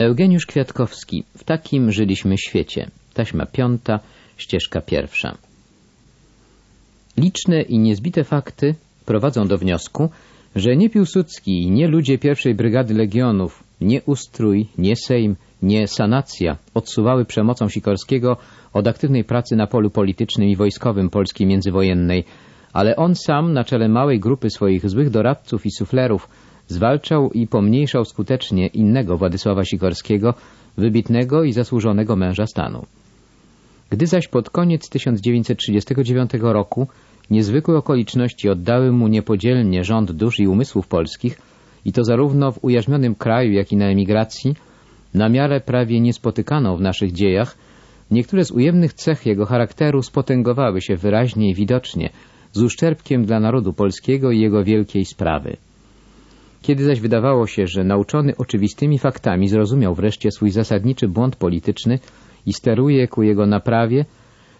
Eugeniusz Kwiatkowski. W takim żyliśmy świecie. Taśma piąta, ścieżka pierwsza. Liczne i niezbite fakty prowadzą do wniosku, że nie Piłsudski nie ludzie pierwszej brygady legionów, nie ustrój, nie Sejm, nie sanacja odsuwały przemocą Sikorskiego od aktywnej pracy na polu politycznym i wojskowym Polski międzywojennej, ale on sam na czele małej grupy swoich złych doradców i suflerów zwalczał i pomniejszał skutecznie innego Władysława Sikorskiego, wybitnego i zasłużonego męża stanu. Gdy zaś pod koniec 1939 roku niezwykłe okoliczności oddały mu niepodzielnie rząd dusz i umysłów polskich, i to zarówno w ujarzmionym kraju, jak i na emigracji, na miarę prawie niespotykaną w naszych dziejach, niektóre z ujemnych cech jego charakteru spotęgowały się wyraźnie i widocznie, z uszczerbkiem dla narodu polskiego i jego wielkiej sprawy. Kiedy zaś wydawało się, że nauczony oczywistymi faktami zrozumiał wreszcie swój zasadniczy błąd polityczny i steruje ku jego naprawie,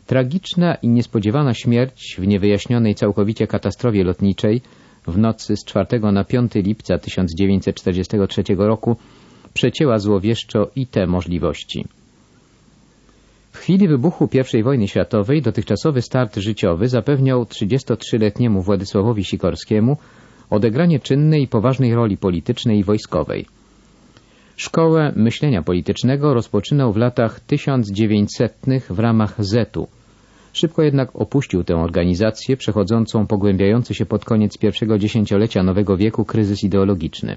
tragiczna i niespodziewana śmierć w niewyjaśnionej całkowicie katastrofie lotniczej w nocy z 4 na 5 lipca 1943 roku przecięła złowieszczo i te możliwości. W chwili wybuchu I wojny światowej dotychczasowy start życiowy zapewniał 33-letniemu Władysławowi Sikorskiemu odegranie czynnej i poważnej roli politycznej i wojskowej. Szkołę myślenia politycznego rozpoczynał w latach 1900 w ramach ZET-u. Szybko jednak opuścił tę organizację, przechodzącą pogłębiający się pod koniec pierwszego dziesięciolecia nowego wieku kryzys ideologiczny.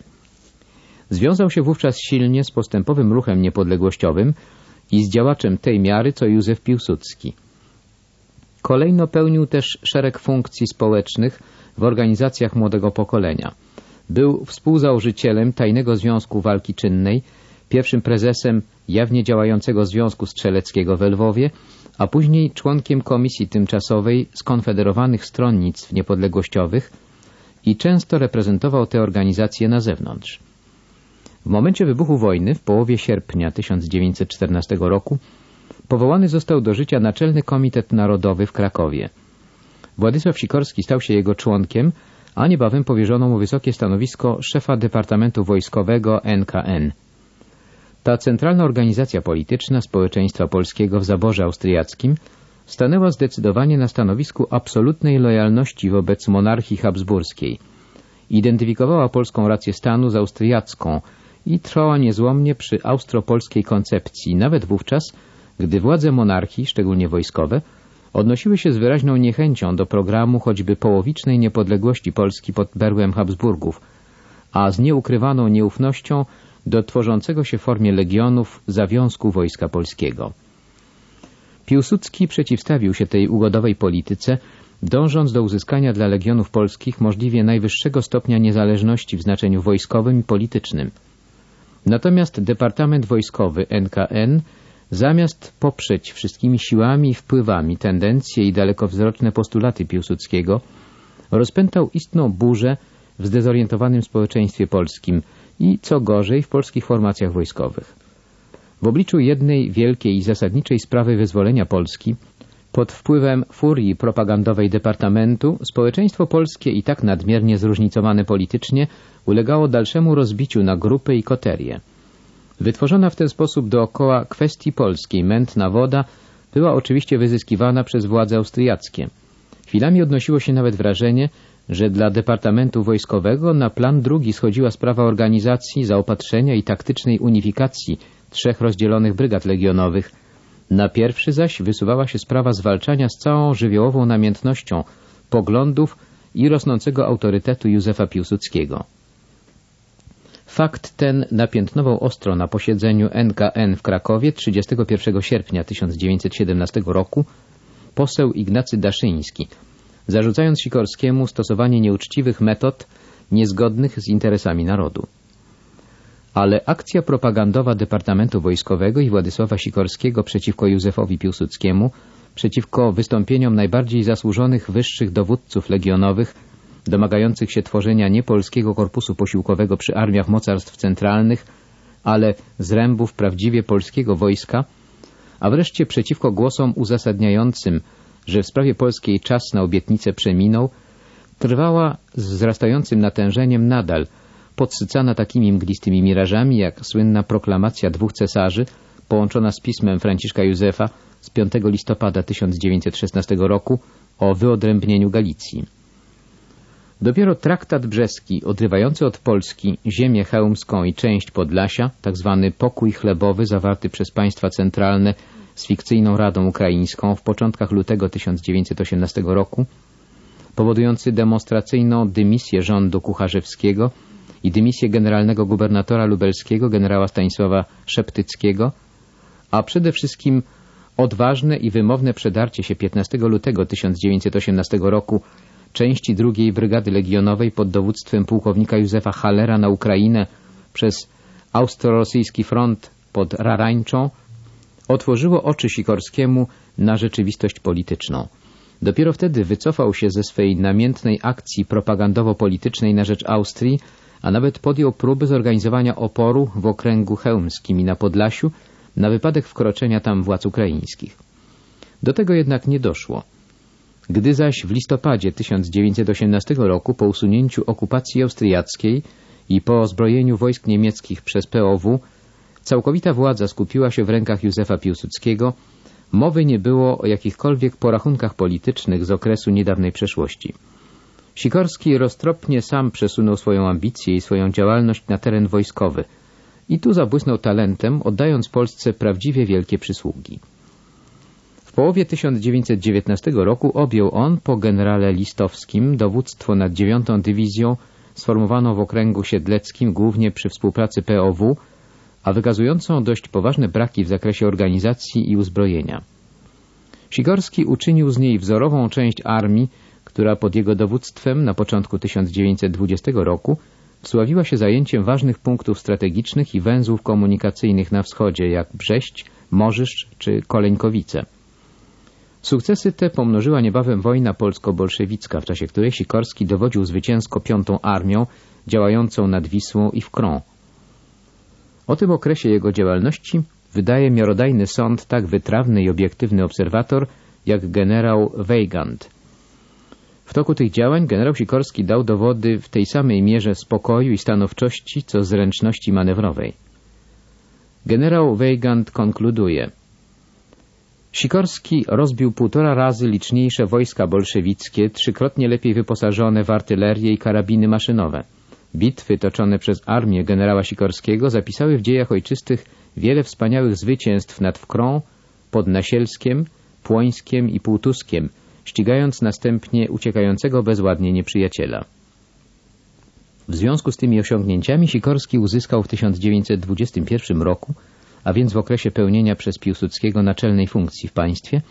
Związał się wówczas silnie z postępowym ruchem niepodległościowym i z działaczem tej miary, co Józef Piłsudski. Kolejno pełnił też szereg funkcji społecznych w organizacjach młodego pokolenia. Był współzałożycielem Tajnego Związku Walki Czynnej, pierwszym prezesem jawnie działającego Związku Strzeleckiego w Lwowie, a później członkiem Komisji Tymczasowej Skonfederowanych Stronnictw Niepodległościowych i często reprezentował te organizacje na zewnątrz. W momencie wybuchu wojny, w połowie sierpnia 1914 roku, powołany został do życia Naczelny Komitet Narodowy w Krakowie. Władysław Sikorski stał się jego członkiem, a niebawem powierzono mu wysokie stanowisko szefa Departamentu Wojskowego NKN. Ta centralna organizacja polityczna społeczeństwa polskiego w zaborze austriackim stanęła zdecydowanie na stanowisku absolutnej lojalności wobec monarchii habsburskiej. Identyfikowała polską rację stanu z austriacką i trwała niezłomnie przy austropolskiej koncepcji, nawet wówczas, gdy władze monarchii, szczególnie wojskowe, odnosiły się z wyraźną niechęcią do programu choćby połowicznej niepodległości Polski pod berłem Habsburgów, a z nieukrywaną nieufnością do tworzącego się w formie legionów zawiązku Wojska Polskiego. Piłsudski przeciwstawił się tej ugodowej polityce, dążąc do uzyskania dla legionów polskich możliwie najwyższego stopnia niezależności w znaczeniu wojskowym i politycznym. Natomiast Departament Wojskowy NKN Zamiast poprzeć wszystkimi siłami i wpływami tendencje i dalekowzroczne postulaty Piłsudskiego, rozpętał istną burzę w zdezorientowanym społeczeństwie polskim i, co gorzej, w polskich formacjach wojskowych. W obliczu jednej wielkiej i zasadniczej sprawy wyzwolenia Polski, pod wpływem furii propagandowej Departamentu, społeczeństwo polskie i tak nadmiernie zróżnicowane politycznie ulegało dalszemu rozbiciu na grupy i koterie. Wytworzona w ten sposób dookoła kwestii polskiej mętna woda była oczywiście wyzyskiwana przez władze austriackie. Chwilami odnosiło się nawet wrażenie, że dla Departamentu Wojskowego na plan drugi schodziła sprawa organizacji, zaopatrzenia i taktycznej unifikacji trzech rozdzielonych brygad legionowych. Na pierwszy zaś wysuwała się sprawa zwalczania z całą żywiołową namiętnością poglądów i rosnącego autorytetu Józefa Piłsudskiego. Fakt ten napiętnował ostro na posiedzeniu NKN w Krakowie 31 sierpnia 1917 roku poseł Ignacy Daszyński, zarzucając Sikorskiemu stosowanie nieuczciwych metod niezgodnych z interesami narodu. Ale akcja propagandowa Departamentu Wojskowego i Władysława Sikorskiego przeciwko Józefowi Piłsudskiemu, przeciwko wystąpieniom najbardziej zasłużonych wyższych dowódców legionowych domagających się tworzenia nie polskiego korpusu posiłkowego przy armiach mocarstw centralnych, ale zrębów prawdziwie polskiego wojska, a wreszcie przeciwko głosom uzasadniającym, że w sprawie polskiej czas na obietnicę przeminął, trwała z wzrastającym natężeniem nadal, podsycana takimi mglistymi mirażami jak słynna proklamacja dwóch cesarzy połączona z pismem Franciszka Józefa z 5 listopada 1916 roku o wyodrębnieniu Galicji. Dopiero traktat brzeski, odrywający od Polski ziemię chełmską i część Podlasia, tzw. Tak pokój chlebowy zawarty przez państwa centralne z fikcyjną Radą Ukraińską w początkach lutego 1918 roku, powodujący demonstracyjną dymisję rządu Kucharzewskiego i dymisję generalnego gubernatora lubelskiego generała Stanisława Szeptyckiego, a przede wszystkim odważne i wymowne przedarcie się 15 lutego 1918 roku części drugiej Brygady Legionowej pod dowództwem pułkownika Józefa Hallera na Ukrainę przez austro-rosyjski front pod Rarańczą otworzyło oczy Sikorskiemu na rzeczywistość polityczną. Dopiero wtedy wycofał się ze swej namiętnej akcji propagandowo-politycznej na rzecz Austrii, a nawet podjął próby zorganizowania oporu w okręgu chełmskim i na Podlasiu na wypadek wkroczenia tam władz ukraińskich. Do tego jednak nie doszło. Gdy zaś w listopadzie 1918 roku po usunięciu okupacji austriackiej i po zbrojeniu wojsk niemieckich przez POW całkowita władza skupiła się w rękach Józefa Piłsudskiego, mowy nie było o jakichkolwiek porachunkach politycznych z okresu niedawnej przeszłości. Sikorski roztropnie sam przesunął swoją ambicję i swoją działalność na teren wojskowy i tu zabłysnął talentem, oddając Polsce prawdziwie wielkie przysługi. Połowie 1919 roku objął on po generale Listowskim dowództwo nad 9 Dywizją sformowaną w okręgu siedleckim głównie przy współpracy POW, a wykazującą dość poważne braki w zakresie organizacji i uzbrojenia. Sikorski uczynił z niej wzorową część armii, która pod jego dowództwem na początku 1920 roku wsławiła się zajęciem ważnych punktów strategicznych i węzłów komunikacyjnych na wschodzie, jak Brześć, Morzysz czy Koleńkowice. Sukcesy te pomnożyła niebawem wojna polsko-bolszewicka, w czasie której Sikorski dowodził zwycięsko piątą armią działającą nad Wisłą i w Krą. O tym okresie jego działalności wydaje miarodajny sąd tak wytrawny i obiektywny obserwator jak generał Weigand. W toku tych działań generał Sikorski dał dowody w tej samej mierze spokoju i stanowczości, co zręczności manewrowej. Generał Weigand konkluduje – Sikorski rozbił półtora razy liczniejsze wojska bolszewickie, trzykrotnie lepiej wyposażone w artylerię i karabiny maszynowe. Bitwy toczone przez armię generała Sikorskiego zapisały w dziejach ojczystych wiele wspaniałych zwycięstw nad Wkrą, pod Nasielskiem, Płońskiem i Półtuskiem, ścigając następnie uciekającego bezładnie nieprzyjaciela. W związku z tymi osiągnięciami Sikorski uzyskał w 1921 roku a więc w okresie pełnienia przez Piłsudskiego naczelnej funkcji w państwie,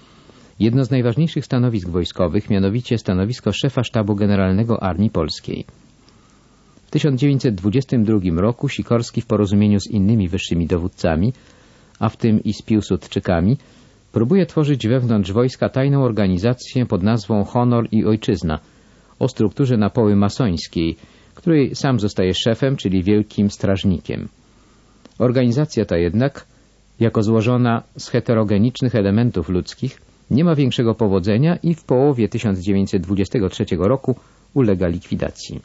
jedno z najważniejszych stanowisk wojskowych, mianowicie stanowisko szefa Sztabu Generalnego Armii Polskiej. W 1922 roku Sikorski w porozumieniu z innymi wyższymi dowódcami, a w tym i z Piłsudczykami, próbuje tworzyć wewnątrz wojska tajną organizację pod nazwą Honor i Ojczyzna, o strukturze napoły masońskiej, której sam zostaje szefem, czyli wielkim strażnikiem. Organizacja ta jednak, jako złożona z heterogenicznych elementów ludzkich, nie ma większego powodzenia i w połowie 1923 roku ulega likwidacji.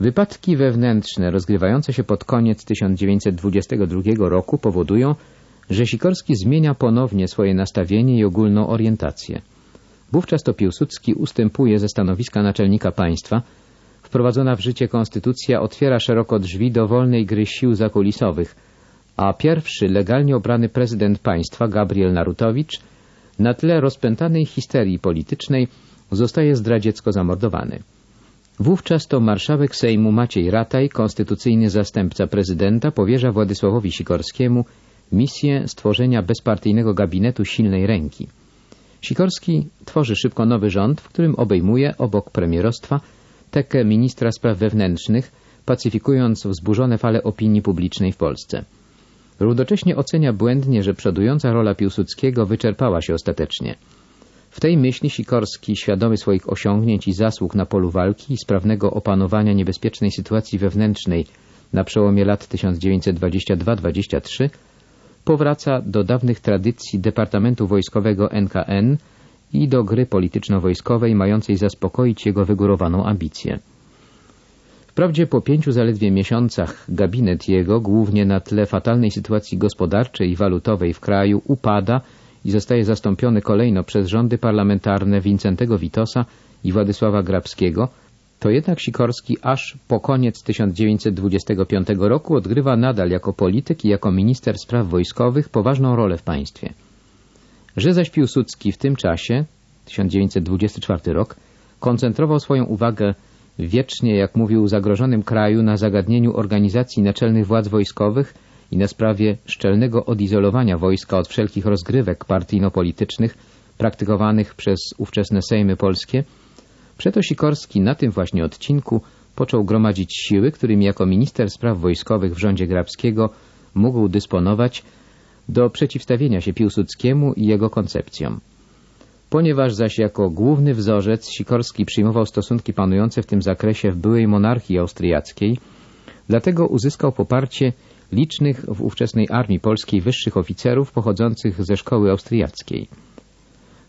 Wypadki wewnętrzne rozgrywające się pod koniec 1922 roku powodują, że Sikorski zmienia ponownie swoje nastawienie i ogólną orientację. Wówczas to Piłsudski ustępuje ze stanowiska naczelnika państwa, wprowadzona w życie konstytucja otwiera szeroko drzwi do wolnej gry sił zakulisowych, a pierwszy legalnie obrany prezydent państwa, Gabriel Narutowicz, na tle rozpętanej histerii politycznej zostaje zdradziecko zamordowany. Wówczas to marszałek Sejmu Maciej Rataj, konstytucyjny zastępca prezydenta, powierza Władysławowi Sikorskiemu misję stworzenia bezpartyjnego gabinetu silnej ręki. Sikorski tworzy szybko nowy rząd, w którym obejmuje, obok premierostwa, tekę ministra spraw wewnętrznych, pacyfikując wzburzone fale opinii publicznej w Polsce. Równocześnie ocenia błędnie, że przodująca rola Piłsudskiego wyczerpała się ostatecznie. W tej myśli Sikorski, świadomy swoich osiągnięć i zasług na polu walki i sprawnego opanowania niebezpiecznej sytuacji wewnętrznej na przełomie lat 1922-23, powraca do dawnych tradycji Departamentu Wojskowego NKN i do gry polityczno-wojskowej mającej zaspokoić jego wygórowaną ambicję. Wprawdzie po pięciu zaledwie miesiącach gabinet jego, głównie na tle fatalnej sytuacji gospodarczej i walutowej w kraju, upada i zostaje zastąpiony kolejno przez rządy parlamentarne Wincentego Witosa i Władysława Grabskiego, to jednak Sikorski aż po koniec 1925 roku odgrywa nadal jako polityk i jako minister spraw wojskowych poważną rolę w państwie. Że zaś Piłsudski w tym czasie, 1924 rok, koncentrował swoją uwagę wiecznie, jak mówił, zagrożonym kraju na zagadnieniu organizacji naczelnych władz wojskowych i na sprawie szczelnego odizolowania wojska od wszelkich rozgrywek partyjno-politycznych praktykowanych przez ówczesne Sejmy polskie, przeto Sikorski na tym właśnie odcinku począł gromadzić siły, którymi jako minister spraw wojskowych w rządzie Grabskiego mógł dysponować do przeciwstawienia się Piłsudskiemu i jego koncepcjom. Ponieważ zaś jako główny wzorzec Sikorski przyjmował stosunki panujące w tym zakresie w byłej monarchii austriackiej, dlatego uzyskał poparcie licznych w ówczesnej armii polskiej wyższych oficerów pochodzących ze szkoły austriackiej.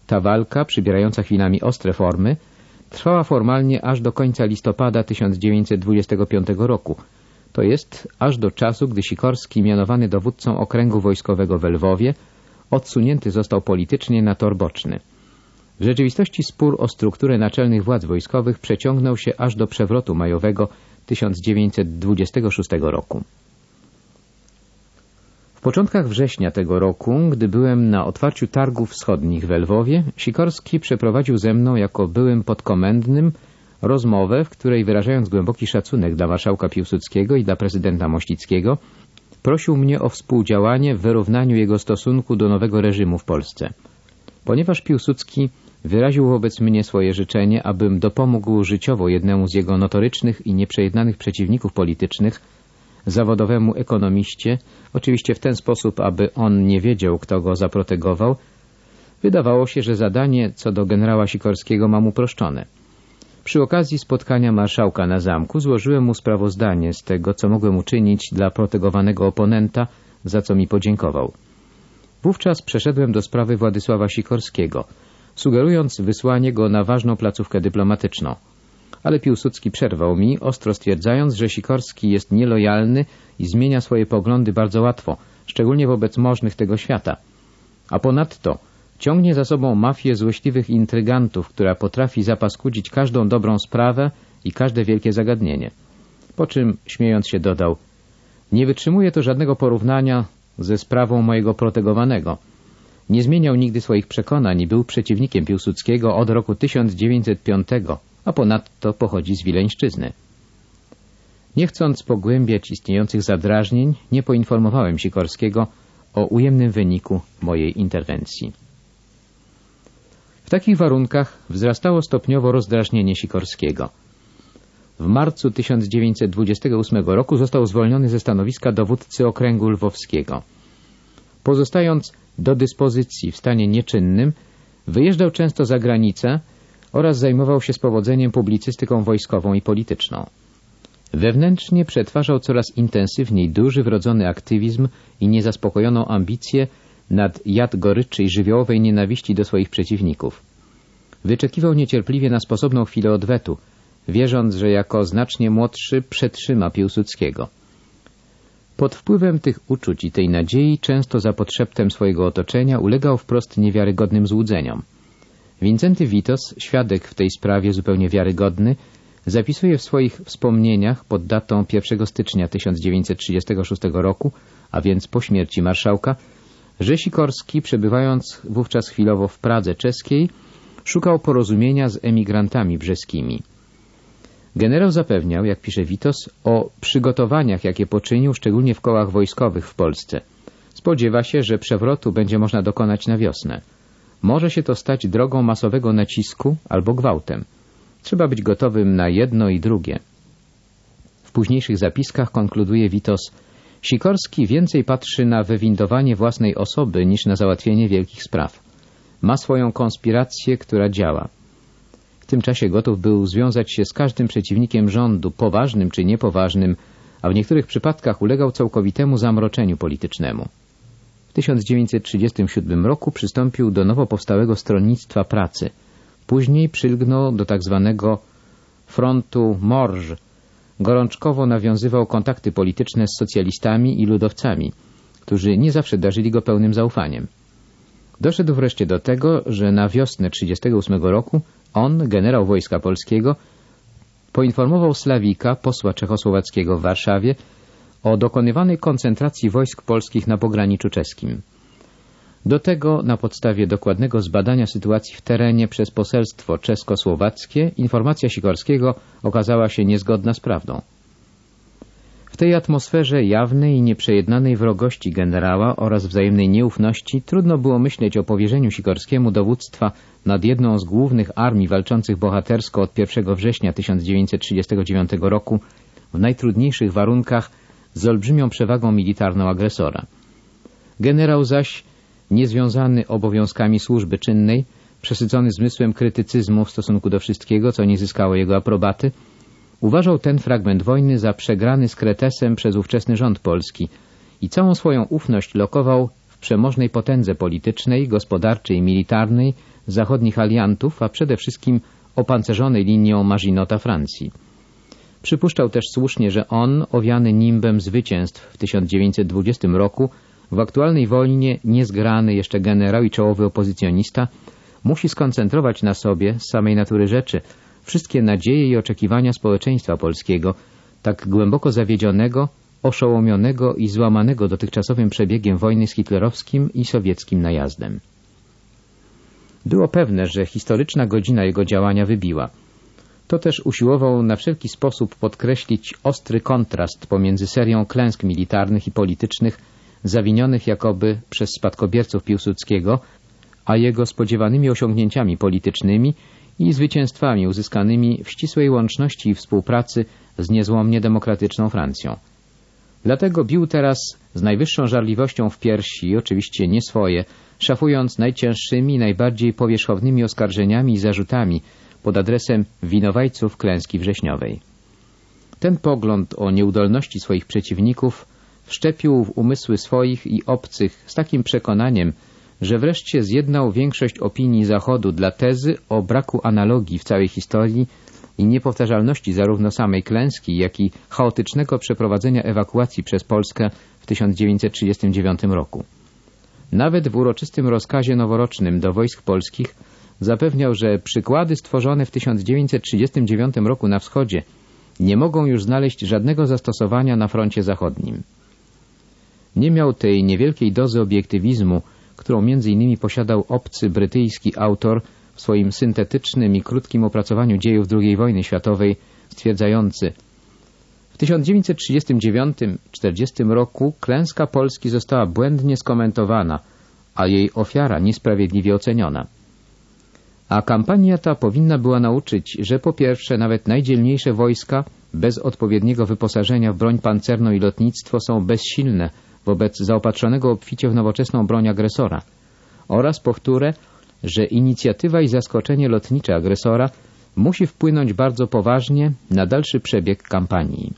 Ta walka, przybierająca chwilami ostre formy, trwała formalnie aż do końca listopada 1925 roku, to jest aż do czasu, gdy Sikorski, mianowany dowódcą okręgu wojskowego w Lwowie, odsunięty został politycznie na tor boczny. W rzeczywistości spór o strukturę naczelnych władz wojskowych przeciągnął się aż do przewrotu majowego 1926 roku. W początkach września tego roku, gdy byłem na otwarciu targów wschodnich w Lwowie, Sikorski przeprowadził ze mną jako byłym podkomendnym rozmowę, w której wyrażając głęboki szacunek dla marszałka Piłsudskiego i dla prezydenta Mościckiego, prosił mnie o współdziałanie w wyrównaniu jego stosunku do nowego reżimu w Polsce. Ponieważ Piłsudski wyraził wobec mnie swoje życzenie, abym dopomógł życiowo jednemu z jego notorycznych i nieprzejednanych przeciwników politycznych, zawodowemu ekonomiście, oczywiście w ten sposób, aby on nie wiedział, kto go zaprotegował, wydawało się, że zadanie co do generała Sikorskiego mam uproszczone. Przy okazji spotkania marszałka na zamku złożyłem mu sprawozdanie z tego, co mogłem uczynić dla protegowanego oponenta, za co mi podziękował. Wówczas przeszedłem do sprawy Władysława Sikorskiego, sugerując wysłanie go na ważną placówkę dyplomatyczną. Ale Piłsudski przerwał mi, ostro stwierdzając, że Sikorski jest nielojalny i zmienia swoje poglądy bardzo łatwo, szczególnie wobec możnych tego świata. A ponadto ciągnie za sobą mafię złośliwych intrygantów, która potrafi zapaskudzić każdą dobrą sprawę i każde wielkie zagadnienie. Po czym, śmiejąc się, dodał Nie wytrzymuje to żadnego porównania ze sprawą mojego protegowanego. Nie zmieniał nigdy swoich przekonań i był przeciwnikiem Piłsudskiego od roku 1905, a ponadto pochodzi z Wileńszczyzny. Nie chcąc pogłębiać istniejących zadrażnień, nie poinformowałem Sikorskiego o ujemnym wyniku mojej interwencji. W takich warunkach wzrastało stopniowo rozdrażnienie Sikorskiego. W marcu 1928 roku został zwolniony ze stanowiska dowódcy okręgu lwowskiego. Pozostając do dyspozycji w stanie nieczynnym, wyjeżdżał często za granicę oraz zajmował się z powodzeniem publicystyką wojskową i polityczną. Wewnętrznie przetwarzał coraz intensywniej duży wrodzony aktywizm i niezaspokojoną ambicję nad jad goryczy i żywiołowej nienawiści do swoich przeciwników. Wyczekiwał niecierpliwie na sposobną chwilę odwetu, wierząc, że jako znacznie młodszy przetrzyma Piłsudskiego. Pod wpływem tych uczuć i tej nadziei, często za podszeptem swojego otoczenia, ulegał wprost niewiarygodnym złudzeniom. Wincenty Witos, świadek w tej sprawie zupełnie wiarygodny, zapisuje w swoich wspomnieniach pod datą 1 stycznia 1936 roku, a więc po śmierci marszałka, że Sikorski, przebywając wówczas chwilowo w Pradze czeskiej, szukał porozumienia z emigrantami brzeskimi. Generał zapewniał, jak pisze Witos, o przygotowaniach, jakie poczynił szczególnie w kołach wojskowych w Polsce. Spodziewa się, że przewrotu będzie można dokonać na wiosnę. Może się to stać drogą masowego nacisku albo gwałtem. Trzeba być gotowym na jedno i drugie. W późniejszych zapiskach konkluduje Witos Sikorski więcej patrzy na wywindowanie własnej osoby niż na załatwienie wielkich spraw. Ma swoją konspirację, która działa. W tym czasie gotów był związać się z każdym przeciwnikiem rządu, poważnym czy niepoważnym, a w niektórych przypadkach ulegał całkowitemu zamroczeniu politycznemu. W 1937 roku przystąpił do nowo powstałego Stronnictwa Pracy. Później przylgnął do tzw. Tak frontu Morż, gorączkowo nawiązywał kontakty polityczne z socjalistami i ludowcami, którzy nie zawsze darzyli go pełnym zaufaniem. Doszedł wreszcie do tego, że na wiosnę 1938 roku on, generał Wojska Polskiego, poinformował Slawika, posła czechosłowackiego w Warszawie, o dokonywanej koncentracji wojsk polskich na pograniczu czeskim. Do tego, na podstawie dokładnego zbadania sytuacji w terenie przez poselstwo czesko-słowackie, informacja Sikorskiego okazała się niezgodna z prawdą. W tej atmosferze jawnej i nieprzejednanej wrogości generała oraz wzajemnej nieufności trudno było myśleć o powierzeniu Sikorskiemu dowództwa nad jedną z głównych armii walczących bohatersko od 1 września 1939 roku w najtrudniejszych warunkach z olbrzymią przewagą militarną agresora. Generał zaś, niezwiązany obowiązkami służby czynnej, przesycony zmysłem krytycyzmu w stosunku do wszystkiego, co nie zyskało jego aprobaty, uważał ten fragment wojny za przegrany z Kretesem przez ówczesny rząd polski i całą swoją ufność lokował w przemożnej potędze politycznej, gospodarczej i militarnej zachodnich aliantów, a przede wszystkim opancerzonej linią Maginota Francji. Przypuszczał też słusznie, że on, owiany nimbem zwycięstw w 1920 roku, w aktualnej wojnie niezgrany jeszcze generał i czołowy opozycjonista, musi skoncentrować na sobie, z samej natury rzeczy, wszystkie nadzieje i oczekiwania społeczeństwa polskiego, tak głęboko zawiedzionego, oszołomionego i złamanego dotychczasowym przebiegiem wojny z hitlerowskim i sowieckim najazdem. Było pewne, że historyczna godzina jego działania wybiła. To też usiłował na wszelki sposób podkreślić ostry kontrast pomiędzy serią klęsk militarnych i politycznych zawinionych jakoby przez spadkobierców Piłsudskiego, a jego spodziewanymi osiągnięciami politycznymi i zwycięstwami uzyskanymi w ścisłej łączności i współpracy z niezłomnie demokratyczną Francją. Dlatego bił teraz z najwyższą żarliwością w piersi, oczywiście nie swoje, szafując najcięższymi, najbardziej powierzchownymi oskarżeniami i zarzutami pod adresem winowajców klęski wrześniowej. Ten pogląd o nieudolności swoich przeciwników wszczepił w umysły swoich i obcych z takim przekonaniem, że wreszcie zjednał większość opinii Zachodu dla tezy o braku analogii w całej historii i niepowtarzalności zarówno samej klęski, jak i chaotycznego przeprowadzenia ewakuacji przez Polskę w 1939 roku. Nawet w uroczystym rozkazie noworocznym do wojsk polskich zapewniał, że przykłady stworzone w 1939 roku na wschodzie nie mogą już znaleźć żadnego zastosowania na froncie zachodnim. Nie miał tej niewielkiej dozy obiektywizmu, którą innymi posiadał obcy brytyjski autor w swoim syntetycznym i krótkim opracowaniu dziejów II wojny światowej, stwierdzający w 1939-40 roku klęska Polski została błędnie skomentowana, a jej ofiara niesprawiedliwie oceniona. A kampania ta powinna była nauczyć, że po pierwsze nawet najdzielniejsze wojska bez odpowiedniego wyposażenia w broń pancerną i lotnictwo są bezsilne wobec zaopatrzonego obficie w nowoczesną broń agresora oraz powtórę, że inicjatywa i zaskoczenie lotnicze agresora musi wpłynąć bardzo poważnie na dalszy przebieg kampanii.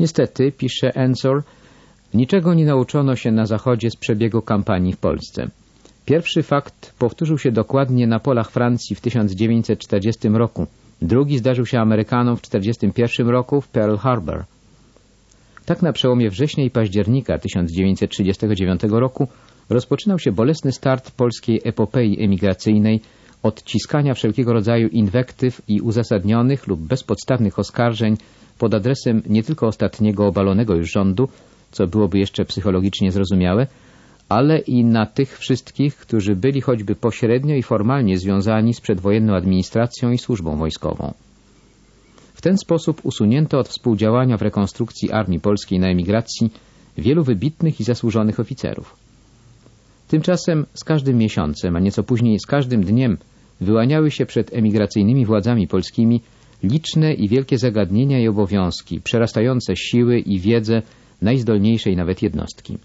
Niestety, pisze Ensor, niczego nie nauczono się na Zachodzie z przebiegu kampanii w Polsce. Pierwszy fakt powtórzył się dokładnie na polach Francji w 1940 roku. Drugi zdarzył się Amerykanom w 1941 roku w Pearl Harbor. Tak na przełomie września i października 1939 roku rozpoczynał się bolesny start polskiej epopei emigracyjnej od ciskania wszelkiego rodzaju inwektyw i uzasadnionych lub bezpodstawnych oskarżeń pod adresem nie tylko ostatniego obalonego już rządu, co byłoby jeszcze psychologicznie zrozumiałe, ale i na tych wszystkich, którzy byli choćby pośrednio i formalnie związani z przedwojenną administracją i służbą wojskową. W ten sposób usunięto od współdziałania w rekonstrukcji Armii Polskiej na emigracji wielu wybitnych i zasłużonych oficerów. Tymczasem z każdym miesiącem, a nieco później z każdym dniem wyłaniały się przed emigracyjnymi władzami polskimi liczne i wielkie zagadnienia i obowiązki, przerastające siły i wiedzę najzdolniejszej nawet jednostki.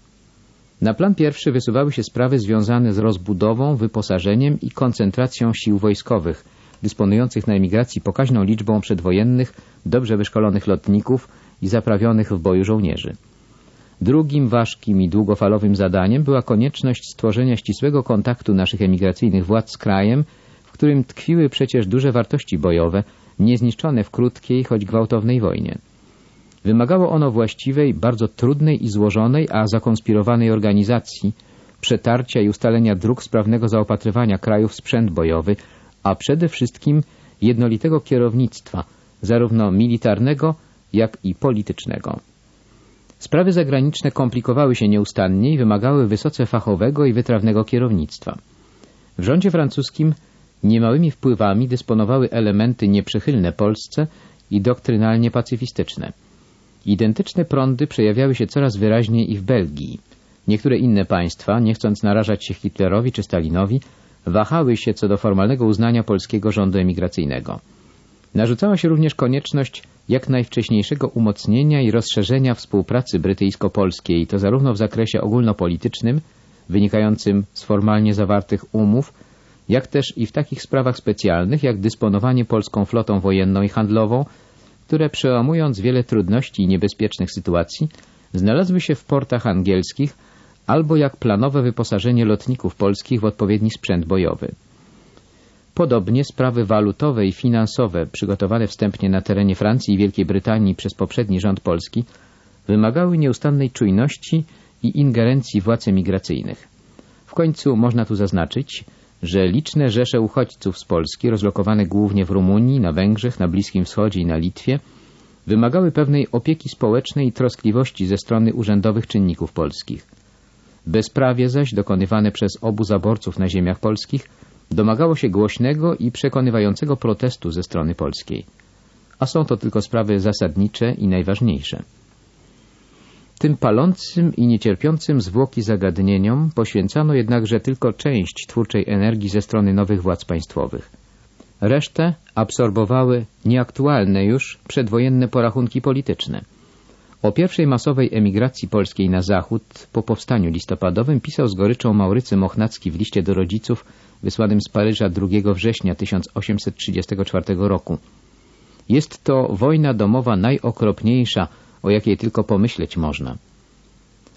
Na plan pierwszy wysuwały się sprawy związane z rozbudową, wyposażeniem i koncentracją sił wojskowych, dysponujących na emigracji pokaźną liczbą przedwojennych, dobrze wyszkolonych lotników i zaprawionych w boju żołnierzy. Drugim ważkim i długofalowym zadaniem była konieczność stworzenia ścisłego kontaktu naszych emigracyjnych władz z krajem, w którym tkwiły przecież duże wartości bojowe, niezniszczone w krótkiej, choć gwałtownej wojnie. Wymagało ono właściwej, bardzo trudnej i złożonej, a zakonspirowanej organizacji, przetarcia i ustalenia dróg sprawnego zaopatrywania krajów w sprzęt bojowy, a przede wszystkim jednolitego kierownictwa, zarówno militarnego, jak i politycznego. Sprawy zagraniczne komplikowały się nieustannie i wymagały wysoce fachowego i wytrawnego kierownictwa. W rządzie francuskim niemałymi wpływami dysponowały elementy nieprzychylne Polsce i doktrynalnie pacyfistyczne. Identyczne prądy przejawiały się coraz wyraźniej i w Belgii. Niektóre inne państwa, nie chcąc narażać się Hitlerowi czy Stalinowi, wahały się co do formalnego uznania polskiego rządu emigracyjnego. Narzucała się również konieczność jak najwcześniejszego umocnienia i rozszerzenia współpracy brytyjsko-polskiej, to zarówno w zakresie ogólnopolitycznym, wynikającym z formalnie zawartych umów, jak też i w takich sprawach specjalnych, jak dysponowanie polską flotą wojenną i handlową, które przełamując wiele trudności i niebezpiecznych sytuacji, znalazły się w portach angielskich, albo jak planowe wyposażenie lotników polskich w odpowiedni sprzęt bojowy. Podobnie sprawy walutowe i finansowe przygotowane wstępnie na terenie Francji i Wielkiej Brytanii przez poprzedni rząd polski wymagały nieustannej czujności i ingerencji władz emigracyjnych. W końcu można tu zaznaczyć, że liczne rzesze uchodźców z Polski, rozlokowane głównie w Rumunii, na Węgrzech, na Bliskim Wschodzie i na Litwie, wymagały pewnej opieki społecznej i troskliwości ze strony urzędowych czynników polskich. Bezprawie zaś dokonywane przez obu zaborców na ziemiach polskich domagało się głośnego i przekonywającego protestu ze strony polskiej. A są to tylko sprawy zasadnicze i najważniejsze. Tym palącym i niecierpiącym zwłoki zagadnieniom poświęcano jednakże tylko część twórczej energii ze strony nowych władz państwowych. Resztę absorbowały nieaktualne już przedwojenne porachunki polityczne. O pierwszej masowej emigracji polskiej na zachód po powstaniu listopadowym pisał z goryczą Maurycy Mochnacki w liście do rodziców wysłanym z Paryża 2 września 1834 roku. Jest to wojna domowa najokropniejsza, o jakiej tylko pomyśleć można.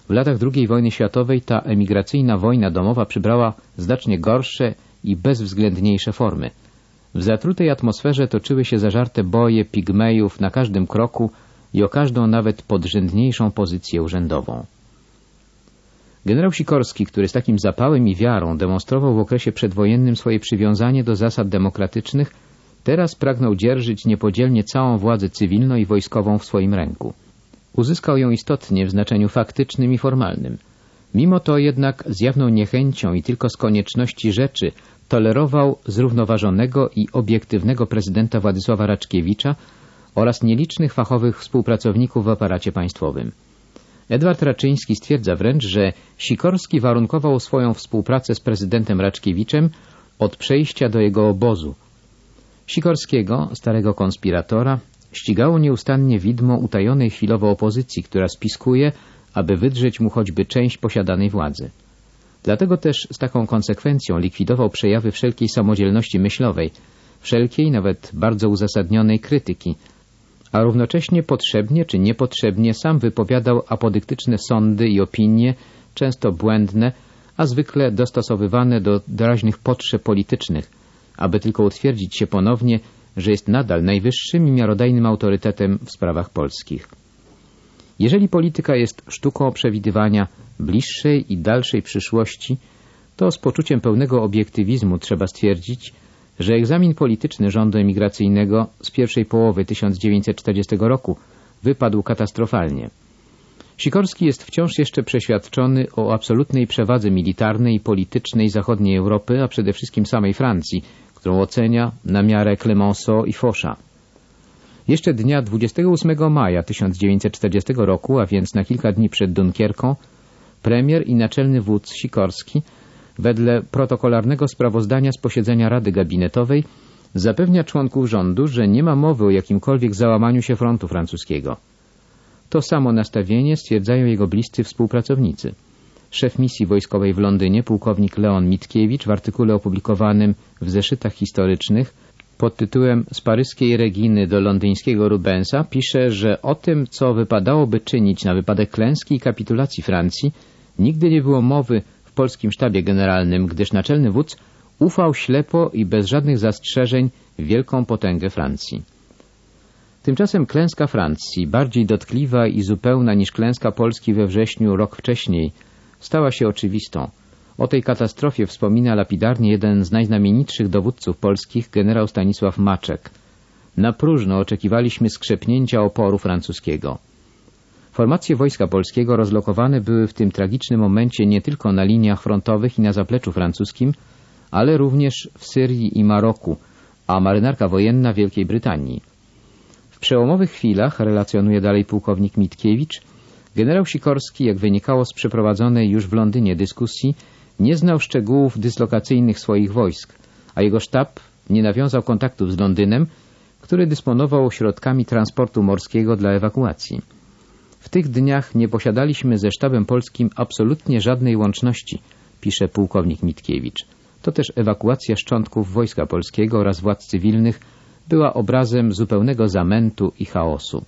W latach II wojny światowej ta emigracyjna wojna domowa przybrała znacznie gorsze i bezwzględniejsze formy. W zatrutej atmosferze toczyły się zażarte boje pigmejów na każdym kroku i o każdą nawet podrzędniejszą pozycję urzędową. Generał Sikorski, który z takim zapałem i wiarą demonstrował w okresie przedwojennym swoje przywiązanie do zasad demokratycznych, teraz pragnął dzierżyć niepodzielnie całą władzę cywilną i wojskową w swoim ręku. Uzyskał ją istotnie w znaczeniu faktycznym i formalnym. Mimo to jednak z jawną niechęcią i tylko z konieczności rzeczy tolerował zrównoważonego i obiektywnego prezydenta Władysława Raczkiewicza oraz nielicznych fachowych współpracowników w aparacie państwowym. Edward Raczyński stwierdza wręcz, że Sikorski warunkował swoją współpracę z prezydentem Raczkiewiczem od przejścia do jego obozu. Sikorskiego, starego konspiratora, ścigało nieustannie widmo utajonej chwilowo opozycji, która spiskuje, aby wydrzeć mu choćby część posiadanej władzy. Dlatego też z taką konsekwencją likwidował przejawy wszelkiej samodzielności myślowej, wszelkiej, nawet bardzo uzasadnionej krytyki, a równocześnie potrzebnie czy niepotrzebnie sam wypowiadał apodyktyczne sądy i opinie, często błędne, a zwykle dostosowywane do doraźnych potrzeb politycznych, aby tylko utwierdzić się ponownie, że jest nadal najwyższym i miarodajnym autorytetem w sprawach polskich. Jeżeli polityka jest sztuką przewidywania bliższej i dalszej przyszłości, to z poczuciem pełnego obiektywizmu trzeba stwierdzić, że egzamin polityczny rządu emigracyjnego z pierwszej połowy 1940 roku wypadł katastrofalnie. Sikorski jest wciąż jeszcze przeświadczony o absolutnej przewadze militarnej i politycznej zachodniej Europy, a przede wszystkim samej Francji, którą ocenia na miarę Clemenceau i Fosza. Jeszcze dnia 28 maja 1940 roku, a więc na kilka dni przed Dunkierką, premier i naczelny wódz Sikorski wedle protokolarnego sprawozdania z posiedzenia Rady Gabinetowej zapewnia członków rządu, że nie ma mowy o jakimkolwiek załamaniu się frontu francuskiego. To samo nastawienie stwierdzają jego bliscy współpracownicy. Szef misji wojskowej w Londynie, pułkownik Leon Mitkiewicz, w artykule opublikowanym w zeszytach historycznych pod tytułem Z paryskiej Reginy do londyńskiego Rubensa pisze, że o tym, co wypadałoby czynić na wypadek klęski i kapitulacji Francji, nigdy nie było mowy w polskim sztabie generalnym, gdyż naczelny wódz ufał ślepo i bez żadnych zastrzeżeń wielką potęgę Francji. Tymczasem klęska Francji, bardziej dotkliwa i zupełna niż klęska Polski we wrześniu rok wcześniej, stała się oczywistą. O tej katastrofie wspomina lapidarnie jeden z najznamienitszych dowódców polskich, generał Stanisław Maczek. Na próżno oczekiwaliśmy skrzepnięcia oporu francuskiego. Formacje Wojska Polskiego rozlokowane były w tym tragicznym momencie nie tylko na liniach frontowych i na zapleczu francuskim, ale również w Syrii i Maroku, a marynarka wojenna Wielkiej Brytanii. W przełomowych chwilach, relacjonuje dalej pułkownik Mitkiewicz, generał Sikorski, jak wynikało z przeprowadzonej już w Londynie dyskusji, nie znał szczegółów dyslokacyjnych swoich wojsk, a jego sztab nie nawiązał kontaktów z Londynem, który dysponował środkami transportu morskiego dla ewakuacji. W tych dniach nie posiadaliśmy ze sztabem polskim absolutnie żadnej łączności, pisze pułkownik Mitkiewicz. To też ewakuacja szczątków Wojska Polskiego oraz władz cywilnych była obrazem zupełnego zamętu i chaosu.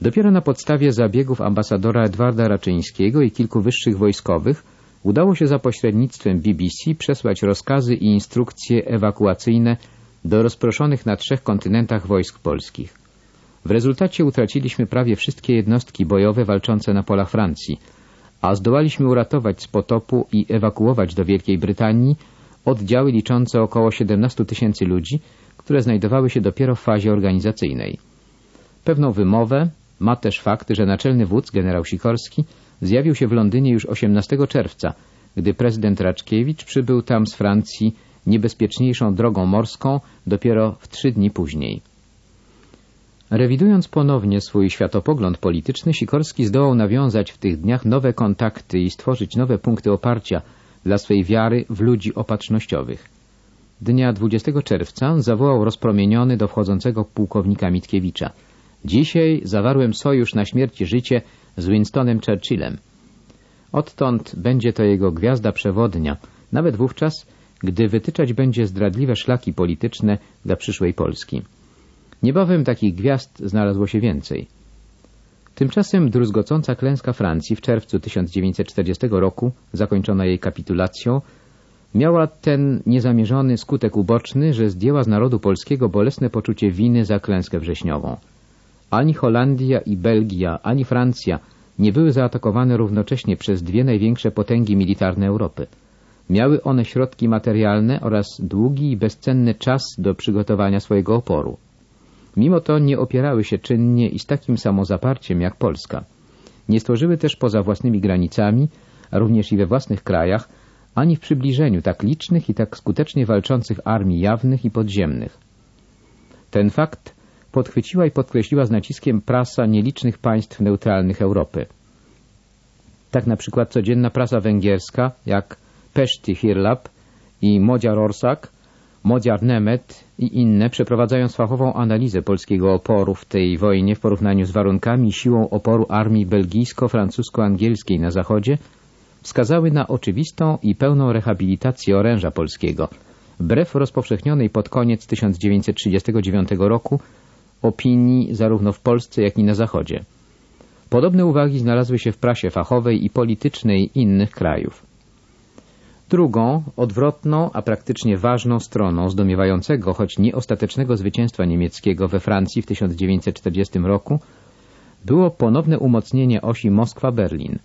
Dopiero na podstawie zabiegów ambasadora Edwarda Raczyńskiego i kilku wyższych wojskowych udało się za pośrednictwem BBC przesłać rozkazy i instrukcje ewakuacyjne do rozproszonych na trzech kontynentach wojsk polskich. W rezultacie utraciliśmy prawie wszystkie jednostki bojowe walczące na polach Francji, a zdołaliśmy uratować z potopu i ewakuować do Wielkiej Brytanii oddziały liczące około 17 tysięcy ludzi, które znajdowały się dopiero w fazie organizacyjnej. Pewną wymowę ma też fakt, że naczelny wódz, generał Sikorski, zjawił się w Londynie już 18 czerwca, gdy prezydent Raczkiewicz przybył tam z Francji niebezpieczniejszą drogą morską dopiero w trzy dni później. Rewidując ponownie swój światopogląd polityczny, Sikorski zdołał nawiązać w tych dniach nowe kontakty i stworzyć nowe punkty oparcia dla swej wiary w ludzi opatrznościowych. Dnia 20 czerwca zawołał rozpromieniony do wchodzącego pułkownika Mitkiewicza. Dzisiaj zawarłem sojusz na śmierć i życie z Winstonem Churchillem. Odtąd będzie to jego gwiazda przewodnia, nawet wówczas, gdy wytyczać będzie zdradliwe szlaki polityczne dla przyszłej Polski. Niebawem takich gwiazd znalazło się więcej. Tymczasem druzgocąca klęska Francji w czerwcu 1940 roku, zakończona jej kapitulacją, miała ten niezamierzony skutek uboczny, że zdjęła z narodu polskiego bolesne poczucie winy za klęskę wrześniową. Ani Holandia i Belgia, ani Francja nie były zaatakowane równocześnie przez dwie największe potęgi militarne Europy. Miały one środki materialne oraz długi i bezcenny czas do przygotowania swojego oporu. Mimo to nie opierały się czynnie i z takim samozaparciem jak Polska. Nie stworzyły też poza własnymi granicami, a również i we własnych krajach, ani w przybliżeniu tak licznych i tak skutecznie walczących armii jawnych i podziemnych. Ten fakt podchwyciła i podkreśliła z naciskiem prasa nielicznych państw neutralnych Europy. Tak na przykład codzienna prasa węgierska, jak Peszty Hirlap i Modziar Orsak, Modziar Nemet i inne przeprowadzając fachową analizę polskiego oporu w tej wojnie w porównaniu z warunkami siłą oporu armii belgijsko-francusko-angielskiej na zachodzie, wskazały na oczywistą i pełną rehabilitację oręża polskiego, wbrew rozpowszechnionej pod koniec 1939 roku opinii zarówno w Polsce, jak i na Zachodzie. Podobne uwagi znalazły się w prasie fachowej i politycznej innych krajów. Drugą, odwrotną, a praktycznie ważną stroną zdumiewającego, choć nieostatecznego zwycięstwa niemieckiego we Francji w 1940 roku było ponowne umocnienie osi Moskwa-Berlin.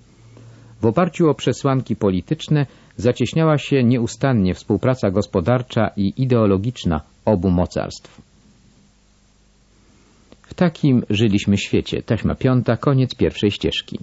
W oparciu o przesłanki polityczne zacieśniała się nieustannie współpraca gospodarcza i ideologiczna obu mocarstw. W takim żyliśmy świecie. Taśma piąta, koniec pierwszej ścieżki.